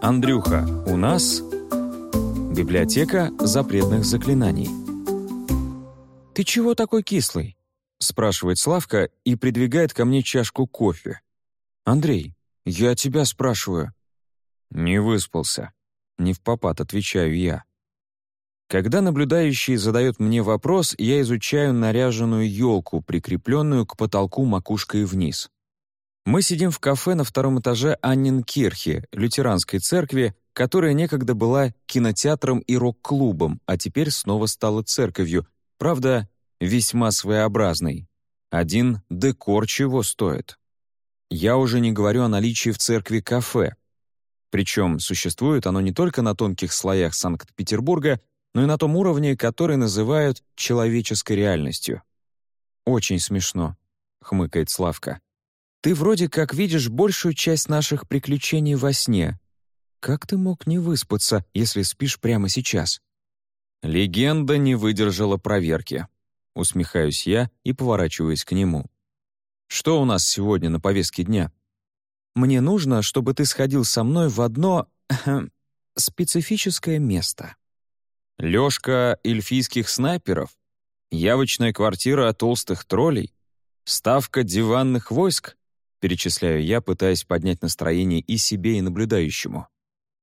Андрюха, у нас библиотека запретных заклинаний. «Ты чего такой кислый?» — спрашивает Славка и придвигает ко мне чашку кофе. «Андрей, я тебя спрашиваю». «Не выспался». Не в попад, отвечаю я. Когда наблюдающий задает мне вопрос, я изучаю наряженную елку, прикрепленную к потолку макушкой вниз. Мы сидим в кафе на втором этаже Анненкирхе, лютеранской церкви, которая некогда была кинотеатром и рок-клубом, а теперь снова стала церковью, правда, весьма своеобразной. Один декор чего стоит. Я уже не говорю о наличии в церкви кафе. Причем существует оно не только на тонких слоях Санкт-Петербурга, но и на том уровне, который называют человеческой реальностью. «Очень смешно», — хмыкает Славка. «Ты вроде как видишь большую часть наших приключений во сне. Как ты мог не выспаться, если спишь прямо сейчас?» «Легенда не выдержала проверки», — усмехаюсь я и поворачиваюсь к нему. «Что у нас сегодня на повестке дня?» «Мне нужно, чтобы ты сходил со мной в одно... специфическое место». Лёшка эльфийских снайперов? Явочная квартира толстых троллей? Ставка диванных войск? Перечисляю я, пытаясь поднять настроение и себе, и наблюдающему.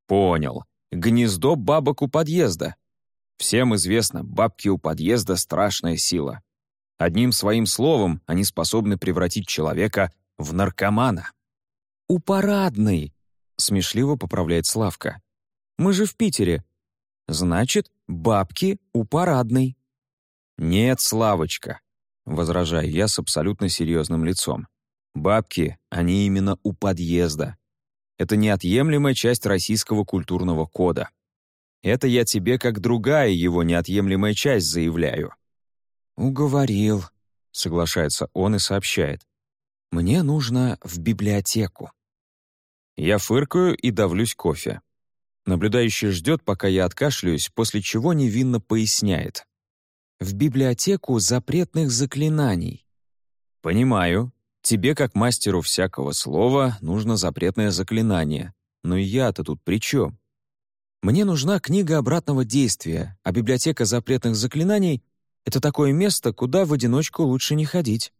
Понял. Гнездо бабок у подъезда. Всем известно, бабки у подъезда — страшная сила. Одним своим словом они способны превратить человека в наркомана. «У парадной», — смешливо поправляет Славка. «Мы же в Питере, Значит, бабки у парадной». «Нет, Славочка», — возражаю я с абсолютно серьезным лицом. «Бабки, они именно у подъезда. Это неотъемлемая часть российского культурного кода. Это я тебе как другая его неотъемлемая часть заявляю». «Уговорил», — соглашается он и сообщает. «Мне нужно в библиотеку». Я фыркаю и давлюсь кофе. Наблюдающий ждет, пока я откашляюсь, после чего невинно поясняет. «В библиотеку запретных заклинаний». «Понимаю. Тебе, как мастеру всякого слова, нужно запретное заклинание. Но я-то тут при чем?» «Мне нужна книга обратного действия, а библиотека запретных заклинаний — это такое место, куда в одиночку лучше не ходить».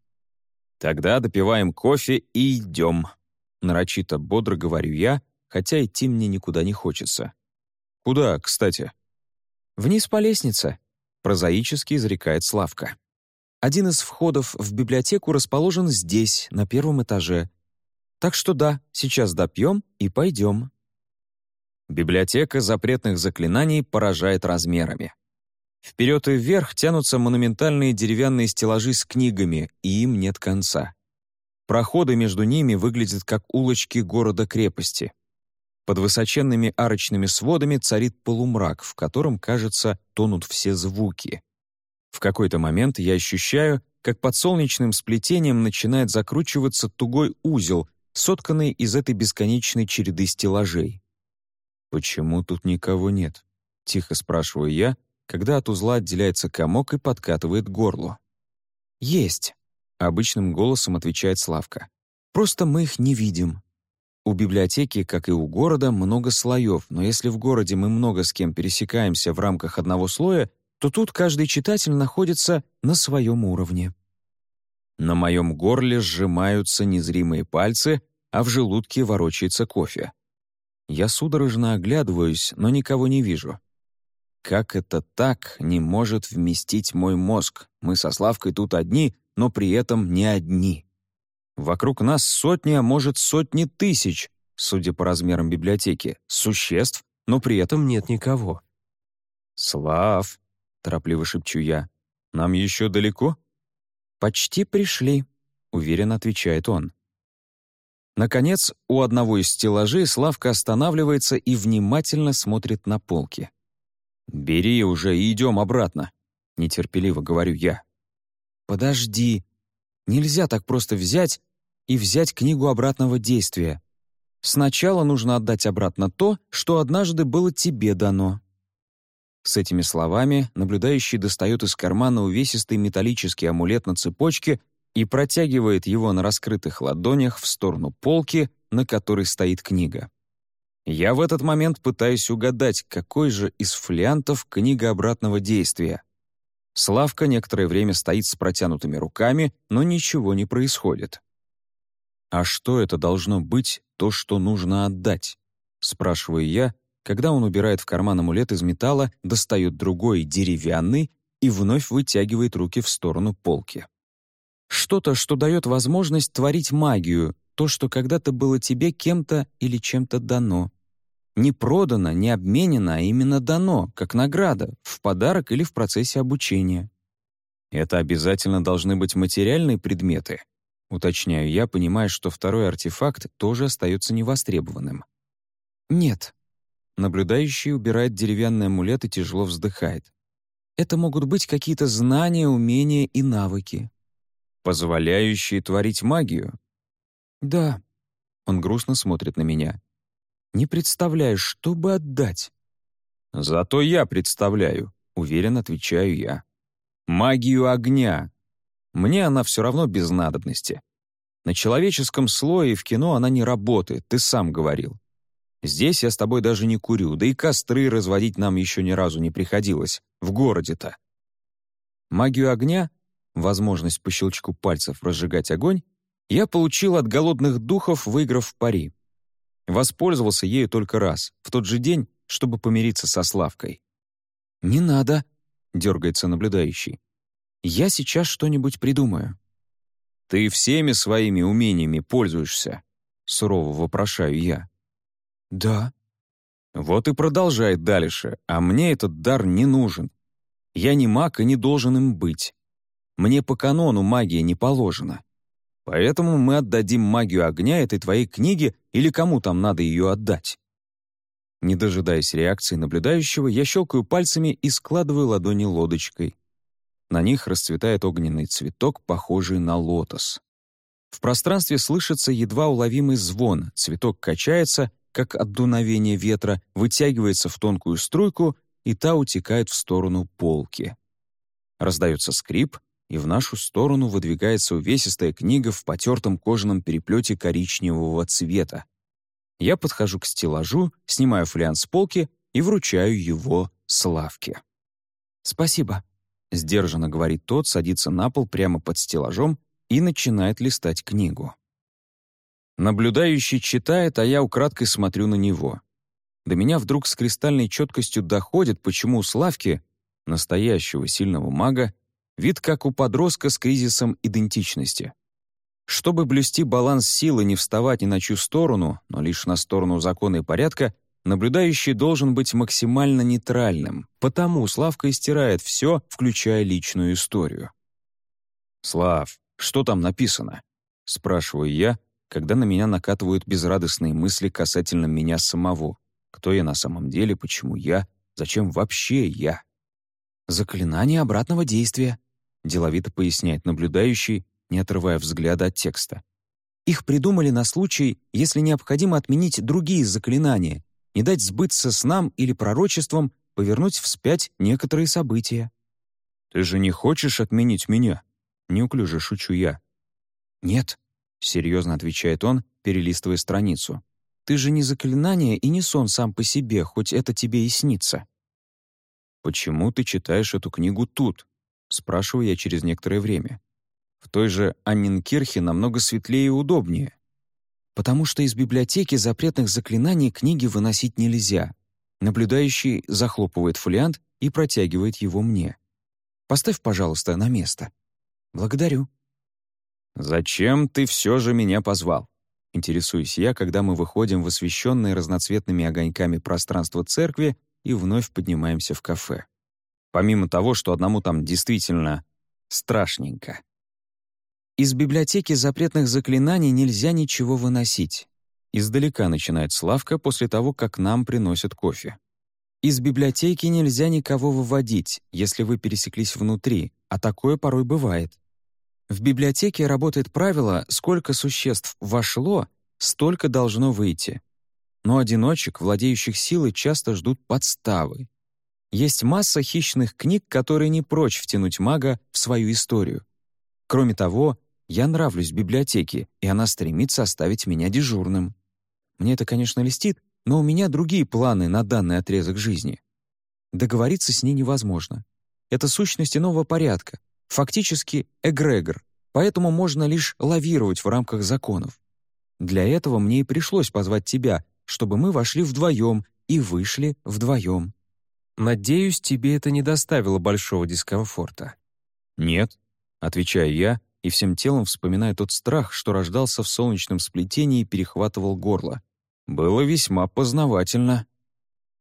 «Тогда допиваем кофе и идем», — нарочито бодро говорю я, хотя идти мне никуда не хочется. «Куда, кстати?» «Вниз по лестнице», — прозаически изрекает Славка. «Один из входов в библиотеку расположен здесь, на первом этаже. Так что да, сейчас допьем и пойдем». Библиотека запретных заклинаний поражает размерами. Вперед и вверх тянутся монументальные деревянные стеллажи с книгами, и им нет конца. Проходы между ними выглядят как улочки города-крепости. Под высоченными арочными сводами царит полумрак, в котором, кажется, тонут все звуки. В какой-то момент я ощущаю, как под солнечным сплетением начинает закручиваться тугой узел, сотканный из этой бесконечной череды стеллажей. «Почему тут никого нет?» — тихо спрашиваю я, когда от узла отделяется комок и подкатывает горло. «Есть», — обычным голосом отвечает Славка. «Просто мы их не видим. У библиотеки, как и у города, много слоев, но если в городе мы много с кем пересекаемся в рамках одного слоя, то тут каждый читатель находится на своем уровне. На моем горле сжимаются незримые пальцы, а в желудке ворочается кофе. Я судорожно оглядываюсь, но никого не вижу. Как это так не может вместить мой мозг? Мы со Славкой тут одни, но при этом не одни. Вокруг нас сотни, а может сотни тысяч, судя по размерам библиотеки, существ, но при этом нет никого. «Слав», — торопливо шепчу я, — «нам еще далеко?» «Почти пришли», — уверенно отвечает он. Наконец, у одного из стеллажей Славка останавливается и внимательно смотрит на полки. «Бери уже и идем обратно», — нетерпеливо говорю я. «Подожди. Нельзя так просто взять и взять книгу обратного действия. Сначала нужно отдать обратно то, что однажды было тебе дано». С этими словами наблюдающий достает из кармана увесистый металлический амулет на цепочке и протягивает его на раскрытых ладонях в сторону полки, на которой стоит книга. Я в этот момент пытаюсь угадать, какой же из флиантов книга обратного действия. Славка некоторое время стоит с протянутыми руками, но ничего не происходит. «А что это должно быть, то, что нужно отдать?» — спрашиваю я, когда он убирает в карман амулет из металла, достает другой, деревянный, и вновь вытягивает руки в сторону полки. Что-то, что дает возможность творить магию, то, что когда-то было тебе кем-то или чем-то дано. Не продано, не обменено, а именно дано, как награда, в подарок или в процессе обучения. Это обязательно должны быть материальные предметы. Уточняю я, понимая, что второй артефакт тоже остается невостребованным. Нет. Наблюдающий убирает деревянный амулет и тяжело вздыхает. Это могут быть какие-то знания, умения и навыки. Позволяющие творить магию? Да. Он грустно смотрит на меня. Не представляю, что бы отдать. Зато я представляю, уверен, отвечаю я. Магию огня. Мне она все равно без надобности. На человеческом слое в кино она не работает, ты сам говорил. Здесь я с тобой даже не курю, да и костры разводить нам еще ни разу не приходилось, в городе-то. Магию огня, возможность по щелчку пальцев разжигать огонь, я получил от голодных духов, выиграв в пари. Воспользовался ею только раз, в тот же день, чтобы помириться со Славкой. «Не надо», — дергается наблюдающий. «Я сейчас что-нибудь придумаю». «Ты всеми своими умениями пользуешься?» — сурово вопрошаю я. «Да». «Вот и продолжай дальше, а мне этот дар не нужен. Я не маг и не должен им быть. Мне по канону магия не положена. Поэтому мы отдадим магию огня этой твоей книге или кому там надо ее отдать». Не дожидаясь реакции наблюдающего, я щелкаю пальцами и складываю ладони лодочкой. На них расцветает огненный цветок, похожий на лотос. В пространстве слышится едва уловимый звон, цветок качается, как от дуновения ветра, вытягивается в тонкую струйку, и та утекает в сторону полки. Раздается скрип, и в нашу сторону выдвигается увесистая книга в потертом кожаном переплете коричневого цвета. Я подхожу к стеллажу, снимаю флианс с полки и вручаю его Славке. «Спасибо», — сдержанно говорит тот, садится на пол прямо под стеллажом и начинает листать книгу. Наблюдающий читает, а я украдкой смотрю на него. До меня вдруг с кристальной четкостью доходит, почему у Славки, настоящего сильного мага, Вид как у подростка с кризисом идентичности. Чтобы блюсти баланс силы, не вставать ни на чью сторону, но лишь на сторону закона и порядка, наблюдающий должен быть максимально нейтральным, потому Славка истирает все, включая личную историю. «Слав, что там написано?» — спрашиваю я, когда на меня накатывают безрадостные мысли касательно меня самого. Кто я на самом деле, почему я, зачем вообще я? «Заклинание обратного действия», деловито поясняет наблюдающий, не отрывая взгляда от текста. Их придумали на случай, если необходимо отменить другие заклинания, не дать сбыться с нам или пророчеством, повернуть вспять некоторые события. «Ты же не хочешь отменить меня?» Неуклюже шучу я. «Нет», — серьезно отвечает он, перелистывая страницу. «Ты же не заклинание и не сон сам по себе, хоть это тебе и снится». «Почему ты читаешь эту книгу тут?» Спрашиваю я через некоторое время. В той же Анненкирхе намного светлее и удобнее. Потому что из библиотеки запретных заклинаний книги выносить нельзя. Наблюдающий захлопывает фолиант и протягивает его мне. «Поставь, пожалуйста, на место». «Благодарю». «Зачем ты все же меня позвал?» Интересуюсь я, когда мы выходим в освещенное разноцветными огоньками пространство церкви и вновь поднимаемся в кафе помимо того, что одному там действительно страшненько. Из библиотеки запретных заклинаний нельзя ничего выносить. Издалека начинает Славка после того, как нам приносят кофе. Из библиотеки нельзя никого выводить, если вы пересеклись внутри, а такое порой бывает. В библиотеке работает правило «сколько существ вошло, столько должно выйти». Но одиночек, владеющих силой, часто ждут подставы, есть масса хищных книг, которые не прочь втянуть мага в свою историю. Кроме того, я нравлюсь библиотеке, и она стремится оставить меня дежурным. Мне это, конечно, льстит, но у меня другие планы на данный отрезок жизни. Договориться с ней невозможно. Это сущность иного порядка, фактически эгрегор, поэтому можно лишь лавировать в рамках законов. Для этого мне и пришлось позвать тебя, чтобы мы вошли вдвоем и вышли вдвоем. Надеюсь, тебе это не доставило большого дискомфорта. Нет, отвечаю я и всем телом вспоминаю тот страх, что рождался в солнечном сплетении и перехватывал горло. Было весьма познавательно.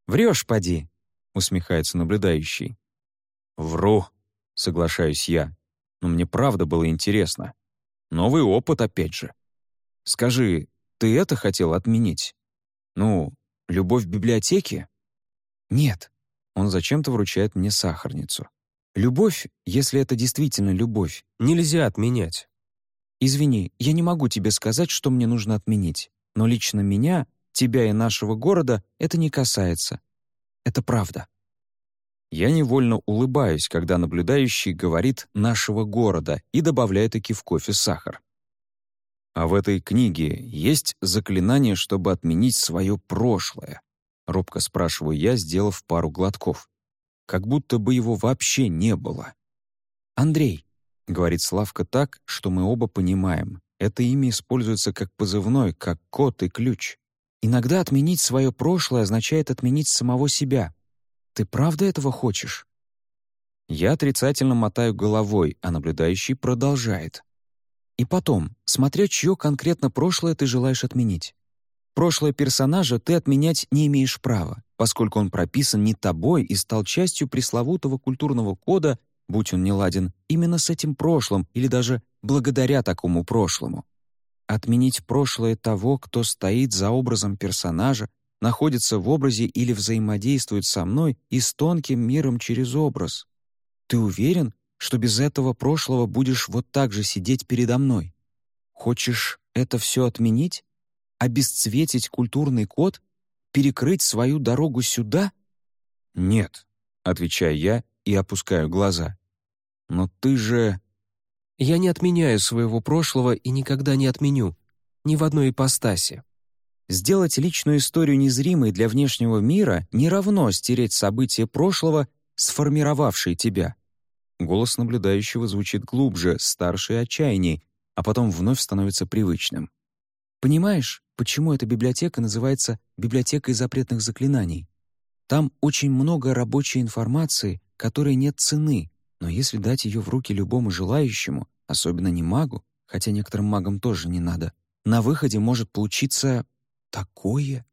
«Врешь, поди», — усмехается наблюдающий. «Вру», — соглашаюсь я, но мне правда было интересно. Новый опыт опять же. Скажи, ты это хотел отменить? Ну, любовь в библиотеке? Нет. Он зачем-то вручает мне сахарницу. Любовь, если это действительно любовь, нельзя отменять. Извини, я не могу тебе сказать, что мне нужно отменить, но лично меня, тебя и нашего города это не касается. Это правда. Я невольно улыбаюсь, когда наблюдающий говорит «нашего города» и добавляет таки в кофе сахар. А в этой книге есть заклинание, чтобы отменить свое прошлое? Робко спрашиваю я, сделав пару глотков как будто бы его вообще не было. «Андрей», — говорит Славка так, что мы оба понимаем, это имя используется как позывной, как код и ключ. Иногда отменить свое прошлое означает отменить самого себя. Ты правда этого хочешь? Я отрицательно мотаю головой, а наблюдающий продолжает. И потом, смотря чье конкретно прошлое ты желаешь отменить. Прошлое персонажа ты отменять не имеешь права поскольку он прописан не тобой и стал частью пресловутого культурного кода, будь он неладен, именно с этим прошлым или даже благодаря такому прошлому. Отменить прошлое того, кто стоит за образом персонажа, находится в образе или взаимодействует со мной и с тонким миром через образ. Ты уверен, что без этого прошлого будешь вот так же сидеть передо мной? Хочешь это все отменить? Обесцветить культурный код перекрыть свою дорогу сюда? Нет, отвечаю я и опускаю глаза. Но ты же... Я не отменяю своего прошлого и никогда не отменю. Ни в одной ипостаси. Сделать личную историю незримой для внешнего мира не равно стереть события прошлого, сформировавшие тебя. Голос наблюдающего звучит глубже, старше и отчаянней, а потом вновь становится привычным. Понимаешь, почему эта библиотека называется «библиотекой запретных заклинаний»? Там очень много рабочей информации, которой нет цены, но если дать ее в руки любому желающему, особенно не магу, хотя некоторым магам тоже не надо, на выходе может получиться такое.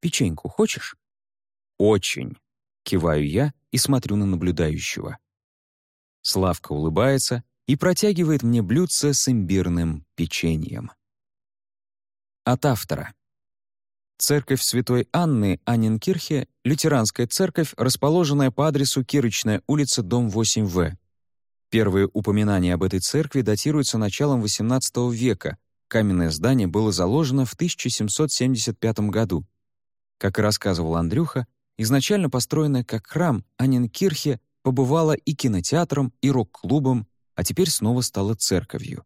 Печеньку хочешь? Очень. Киваю я и смотрю на наблюдающего. Славка улыбается и протягивает мне блюдце с имбирным печеньем. От автора. Церковь Святой Анны Анненкирхе — лютеранская церковь, расположенная по адресу Кирочная улица, дом 8В. Первые упоминания об этой церкви датируются началом XVIII века. Каменное здание было заложено в 1775 году. Как и рассказывал Андрюха, изначально построенная как храм, Анненкирхе побывала и кинотеатром, и рок-клубом, а теперь снова стала церковью.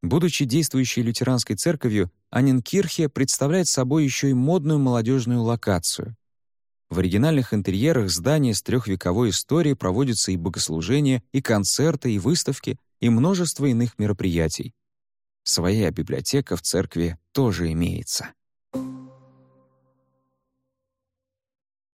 Будучи действующей лютеранской церковью, Анненкирхе представляет собой еще и модную молодежную локацию. В оригинальных интерьерах здания с трехвековой историей проводятся и богослужения, и концерты, и выставки, и множество иных мероприятий. Своя библиотека в церкви тоже имеется.